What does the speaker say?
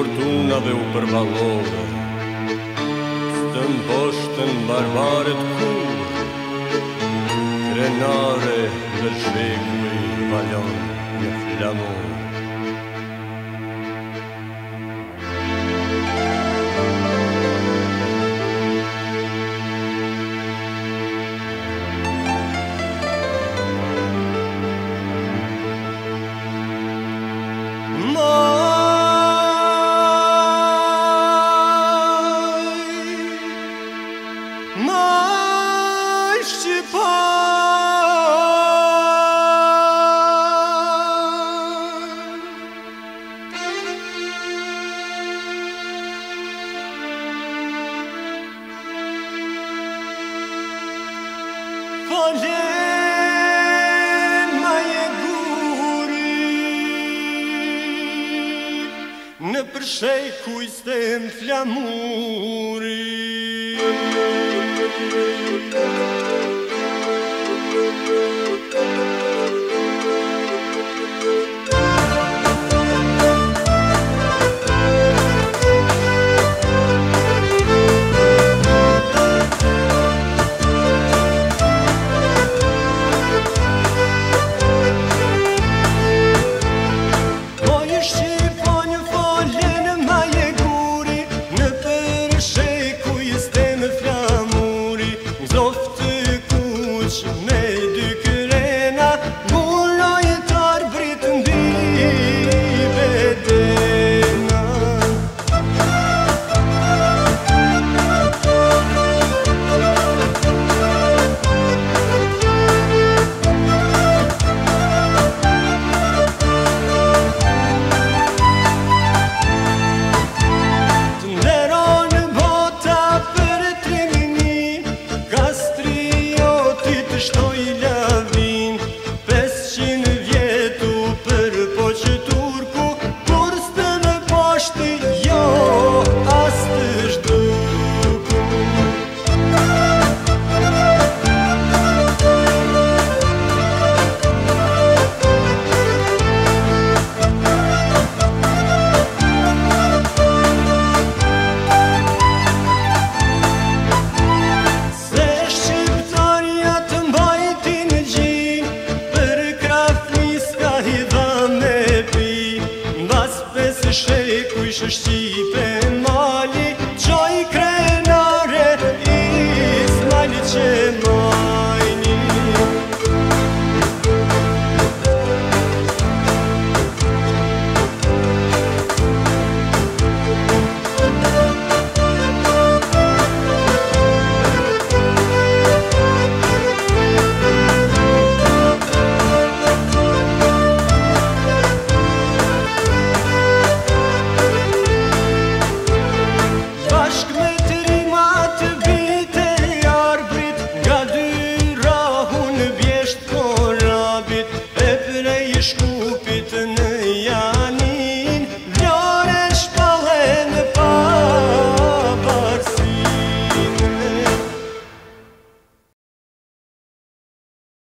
fortuna dhe u përvalove Së të barbaret kur Trenare dhe shvegu i valon në flamore më shqipon. Po lema e guri në përshej kuj stem t'flamuri thank you shëreq kujt është i pem